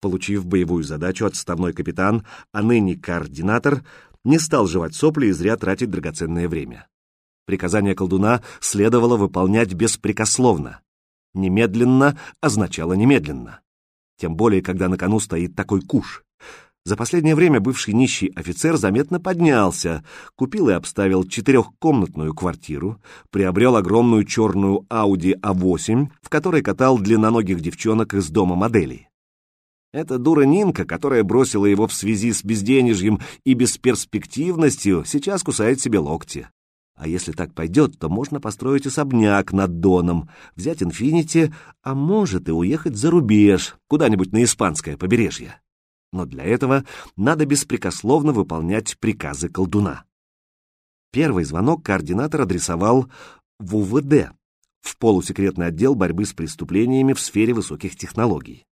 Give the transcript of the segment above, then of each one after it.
Получив боевую задачу, отставной капитан, а ныне координатор, не стал жевать сопли и зря тратить драгоценное время. Приказание колдуна следовало выполнять беспрекословно. Немедленно означало немедленно. Тем более, когда на кону стоит такой куш. За последнее время бывший нищий офицер заметно поднялся, купил и обставил четырехкомнатную квартиру, приобрел огромную черную Audi A8, в которой катал длинноногих девчонок из дома моделей. Эта дура Нинка, которая бросила его в связи с безденежьем и бесперспективностью, сейчас кусает себе локти. А если так пойдет, то можно построить особняк над Доном, взять «Инфинити», а может и уехать за рубеж, куда-нибудь на испанское побережье. Но для этого надо беспрекословно выполнять приказы колдуна. Первый звонок координатор адресовал в УВД, в полусекретный отдел борьбы с преступлениями в сфере высоких технологий.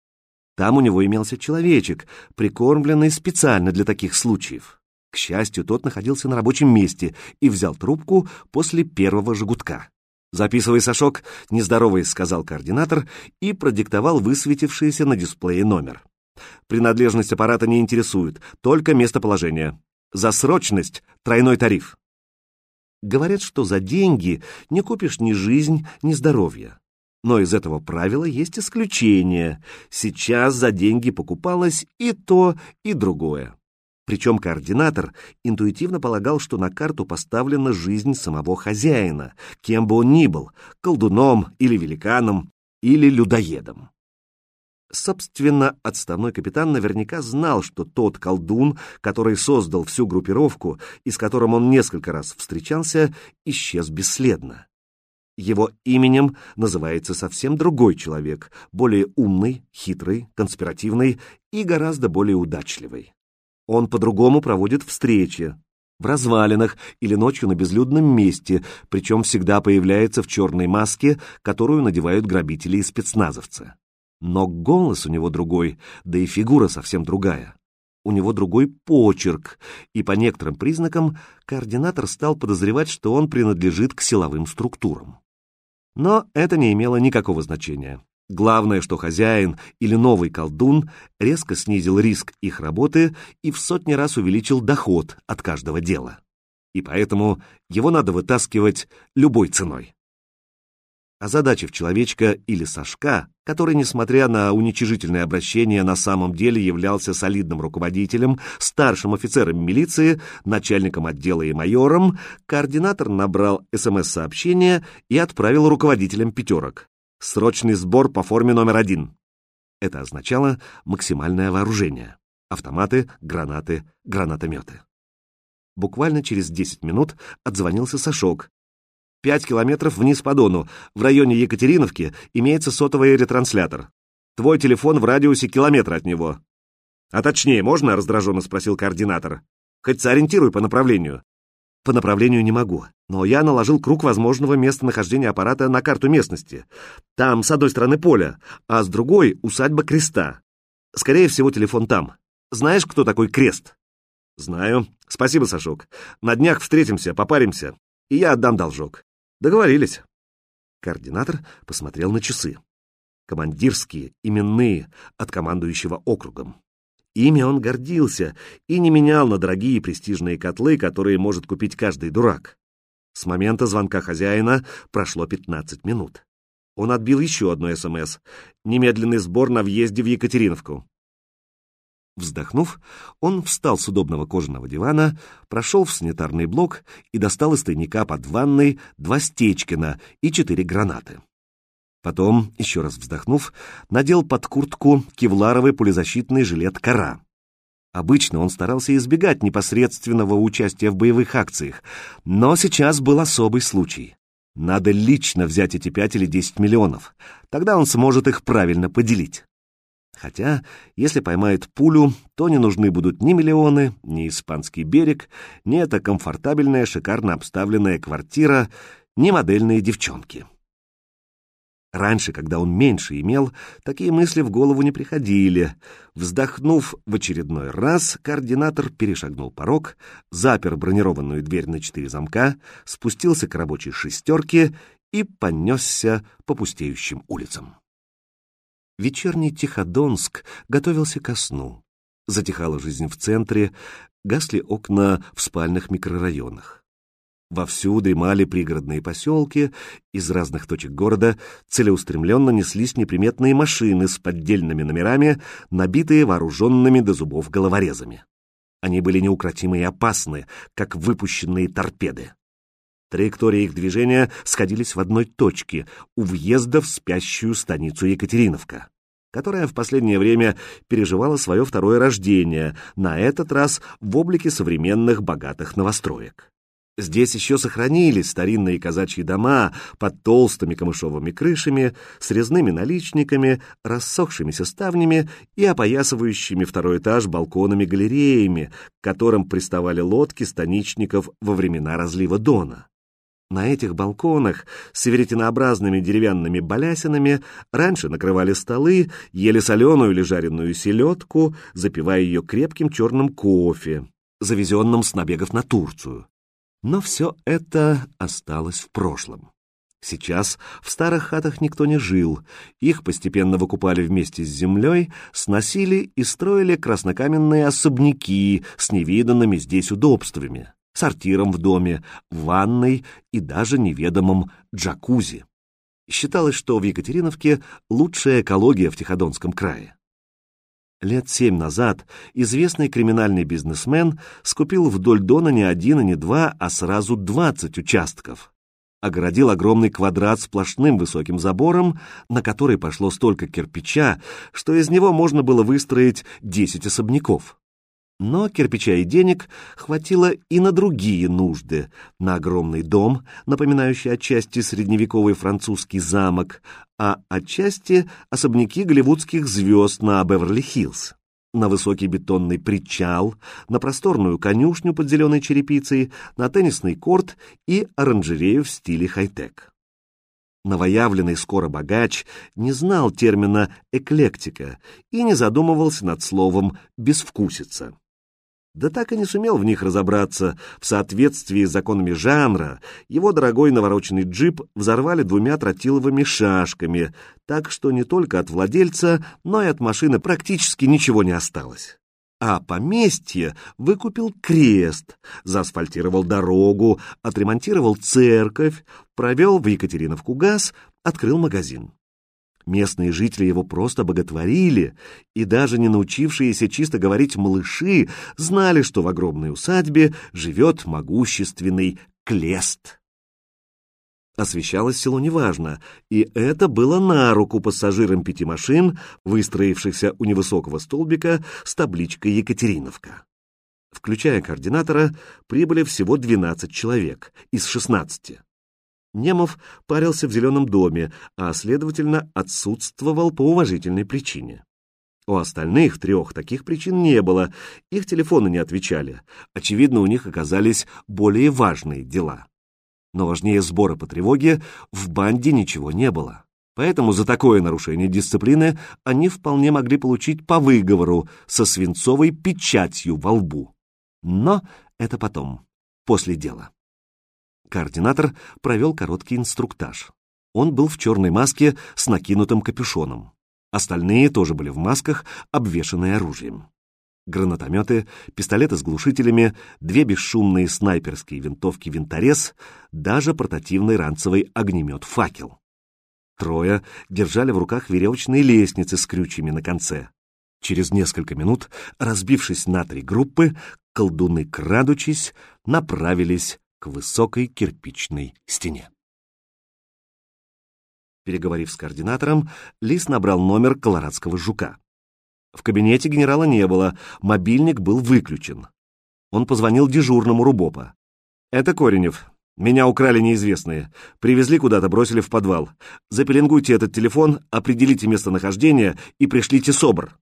Там у него имелся человечек, прикормленный специально для таких случаев. К счастью, тот находился на рабочем месте и взял трубку после первого жгутка. «Записывай, Сашок», — нездоровый сказал координатор и продиктовал высветившийся на дисплее номер. «Принадлежность аппарата не интересует, только местоположение. За срочность — тройной тариф». Говорят, что за деньги не купишь ни жизнь, ни здоровье. Но из этого правила есть исключение. Сейчас за деньги покупалось и то, и другое. Причем координатор интуитивно полагал, что на карту поставлена жизнь самого хозяина, кем бы он ни был, колдуном или великаном, или людоедом. Собственно, отставной капитан наверняка знал, что тот колдун, который создал всю группировку и с которым он несколько раз встречался, исчез бесследно. Его именем называется совсем другой человек, более умный, хитрый, конспиративный и гораздо более удачливый. Он по-другому проводит встречи, в развалинах или ночью на безлюдном месте, причем всегда появляется в черной маске, которую надевают грабители и спецназовцы. Но голос у него другой, да и фигура совсем другая. У него другой почерк, и по некоторым признакам координатор стал подозревать, что он принадлежит к силовым структурам. Но это не имело никакого значения. Главное, что хозяин или новый колдун резко снизил риск их работы и в сотни раз увеличил доход от каждого дела. И поэтому его надо вытаскивать любой ценой. Озадачив человечка или Сашка, который, несмотря на уничижительное обращение, на самом деле являлся солидным руководителем, старшим офицером милиции, начальником отдела и майором, координатор набрал СМС-сообщение и отправил руководителям пятерок. Срочный сбор по форме номер один. Это означало максимальное вооружение. Автоматы, гранаты, гранатометы. Буквально через 10 минут отзвонился Сашок. Пять километров вниз по Дону, в районе Екатериновки, имеется сотовый ретранслятор. Твой телефон в радиусе километра от него. А точнее, можно? раздраженно спросил координатор. Хоть сориентируй по направлению. По направлению не могу, но я наложил круг возможного местонахождения аппарата на карту местности. Там с одной стороны поле, а с другой — усадьба Креста. Скорее всего, телефон там. Знаешь, кто такой Крест? Знаю. Спасибо, Сашок. На днях встретимся, попаримся, и я отдам должок. Договорились. Координатор посмотрел на часы. Командирские, именные, от командующего округом. Ими он гордился и не менял на дорогие престижные котлы, которые может купить каждый дурак. С момента звонка хозяина прошло 15 минут. Он отбил еще одно СМС. Немедленный сбор на въезде в Екатериновку. Вздохнув, он встал с удобного кожаного дивана, прошел в санитарный блок и достал из тайника под ванной два Стечкина и четыре гранаты. Потом, еще раз вздохнув, надел под куртку кевларовый пулезащитный жилет «Кора». Обычно он старался избегать непосредственного участия в боевых акциях, но сейчас был особый случай. Надо лично взять эти пять или десять миллионов, тогда он сможет их правильно поделить. Хотя, если поймает пулю, то не нужны будут ни миллионы, ни испанский берег, ни эта комфортабельная, шикарно обставленная квартира, ни модельные девчонки. Раньше, когда он меньше имел, такие мысли в голову не приходили. Вздохнув в очередной раз, координатор перешагнул порог, запер бронированную дверь на четыре замка, спустился к рабочей шестерке и понесся по пустеющим улицам. Вечерний Тиходонск готовился ко сну. Затихала жизнь в центре, гасли окна в спальных микрорайонах. Вовсю дремали пригородные поселки, из разных точек города целеустремленно неслись неприметные машины с поддельными номерами, набитые вооруженными до зубов головорезами. Они были неукротимы и опасны, как выпущенные торпеды. Траектории их движения сходились в одной точке, у въезда в спящую станицу Екатериновка, которая в последнее время переживала свое второе рождение, на этот раз в облике современных богатых новостроек. Здесь еще сохранились старинные казачьи дома под толстыми камышовыми крышами, с резными наличниками, рассохшимися ставнями и опоясывающими второй этаж балконами-галереями, к которым приставали лодки станичников во времена разлива Дона. На этих балконах с веретенообразными деревянными балясинами раньше накрывали столы, ели соленую или жареную селедку, запивая ее крепким черным кофе, завезенным с набегов на Турцию. Но все это осталось в прошлом. Сейчас в старых хатах никто не жил, их постепенно выкупали вместе с землей, сносили и строили краснокаменные особняки с невиданными здесь удобствами сортиром в доме, ванной и даже неведомым джакузи. Считалось, что в Екатериновке лучшая экология в Тиходонском крае. Лет семь назад известный криминальный бизнесмен скупил вдоль Дона не один и не два, а сразу двадцать участков. Огородил огромный квадрат сплошным высоким забором, на который пошло столько кирпича, что из него можно было выстроить десять особняков. Но кирпича и денег хватило и на другие нужды, на огромный дом, напоминающий отчасти средневековый французский замок, а отчасти особняки голливудских звезд на Беверли-Хиллз, на высокий бетонный причал, на просторную конюшню под зеленой черепицей, на теннисный корт и оранжерею в стиле хай-тек. Новоявленный скоро богач не знал термина «эклектика» и не задумывался над словом «безвкусица» да так и не сумел в них разобраться. В соответствии с законами жанра, его дорогой навороченный джип взорвали двумя тротиловыми шашками, так что не только от владельца, но и от машины практически ничего не осталось. А поместье выкупил крест, заасфальтировал дорогу, отремонтировал церковь, провел в Екатериновку газ, открыл магазин. Местные жители его просто боготворили, и даже не научившиеся чисто говорить малыши знали, что в огромной усадьбе живет могущественный Клест. Освещалось село неважно, и это было на руку пассажирам пяти машин, выстроившихся у невысокого столбика с табличкой «Екатериновка». Включая координатора, прибыли всего 12 человек из 16. Немов парился в зеленом доме, а, следовательно, отсутствовал по уважительной причине. У остальных трех таких причин не было, их телефоны не отвечали. Очевидно, у них оказались более важные дела. Но важнее сбора по тревоге в банде ничего не было. Поэтому за такое нарушение дисциплины они вполне могли получить по выговору со свинцовой печатью во лбу. Но это потом, после дела. Координатор провел короткий инструктаж. Он был в черной маске с накинутым капюшоном. Остальные тоже были в масках, обвешанные оружием. Гранатометы, пистолеты с глушителями, две бесшумные снайперские винтовки «Винторез», даже портативный ранцевый огнемет «Факел». Трое держали в руках веревочные лестницы с крючьями на конце. Через несколько минут, разбившись на три группы, колдуны, крадучись, направились к высокой кирпичной стене. Переговорив с координатором, Лис набрал номер колорадского жука. В кабинете генерала не было, мобильник был выключен. Он позвонил дежурному Рубопа. «Это Коренев. Меня украли неизвестные. Привезли куда-то, бросили в подвал. Запеленгуйте этот телефон, определите местонахождение и пришлите СОБР».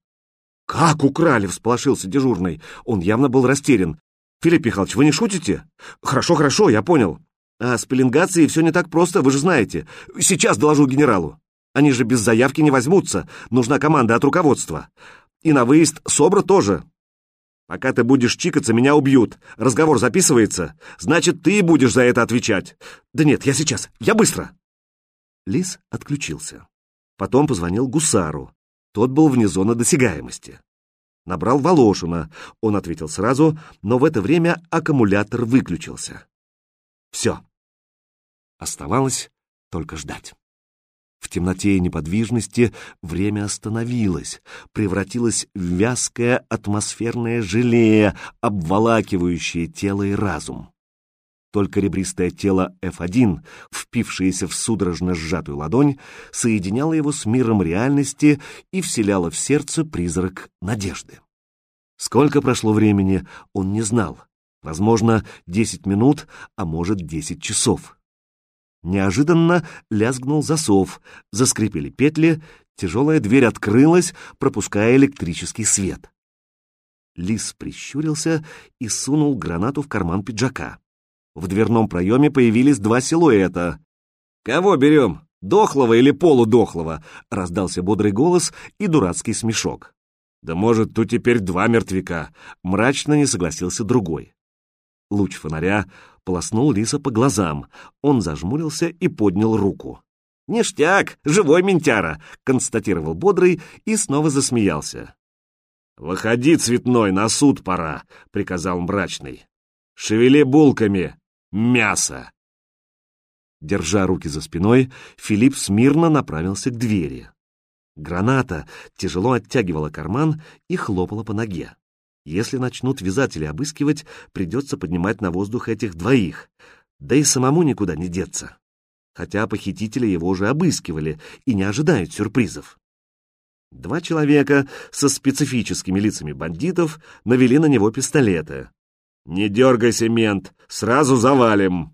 «Как украли?» — всполошился дежурный. Он явно был растерян. Филипп Михайлович, вы не шутите? Хорошо, хорошо, я понял. А с пеленгацией все не так просто, вы же знаете. Сейчас доложу генералу. Они же без заявки не возьмутся. Нужна команда от руководства. И на выезд СОБРа тоже. Пока ты будешь чикаться, меня убьют. Разговор записывается. Значит, ты будешь за это отвечать. Да нет, я сейчас. Я быстро. Лис отключился. Потом позвонил гусару. Тот был вне зоны досягаемости. Набрал Волошина. Он ответил сразу, но в это время аккумулятор выключился. Все. Оставалось только ждать. В темноте и неподвижности время остановилось, превратилось в вязкое атмосферное желе, обволакивающее тело и разум. Только ребристое тело F1, впившееся в судорожно сжатую ладонь, соединяло его с миром реальности и вселяло в сердце призрак надежды. Сколько прошло времени, он не знал. Возможно, десять минут, а может, десять часов. Неожиданно лязгнул засов, заскрипели петли, тяжелая дверь открылась, пропуская электрический свет. Лис прищурился и сунул гранату в карман пиджака. В дверном проеме появились два силуэта. «Кого берем? Дохлого или полудохлого?» — раздался бодрый голос и дурацкий смешок. «Да может, тут теперь два мертвяка», — мрачно не согласился другой. Луч фонаря полоснул Лиса по глазам. Он зажмурился и поднял руку. «Ништяк! Живой ментяра!» — констатировал Бодрый и снова засмеялся. «Выходи, цветной, на суд пора!» — приказал мрачный. «Шевели булками! Мясо!» Держа руки за спиной, Филипп смирно направился к двери. Граната тяжело оттягивала карман и хлопала по ноге. Если начнут вязать или обыскивать, придется поднимать на воздух этих двоих, да и самому никуда не деться. Хотя похитители его уже обыскивали и не ожидают сюрпризов. Два человека со специфическими лицами бандитов навели на него пистолеты. «Не дергайся, мент, сразу завалим!»